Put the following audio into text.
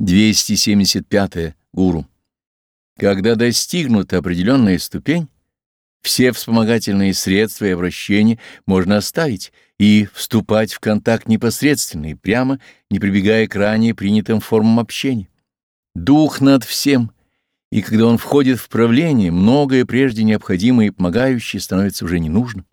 275. -е. Гуру. Когда достигнута определенная ступень, все вспомогательные средства и обращения можно оставить и вступать в контакт непосредственно и прямо, не прибегая к ранее принятым формам общения. Дух над всем, и когда он входит в правление, многое прежде необходимое и помогающее становится уже не нужно.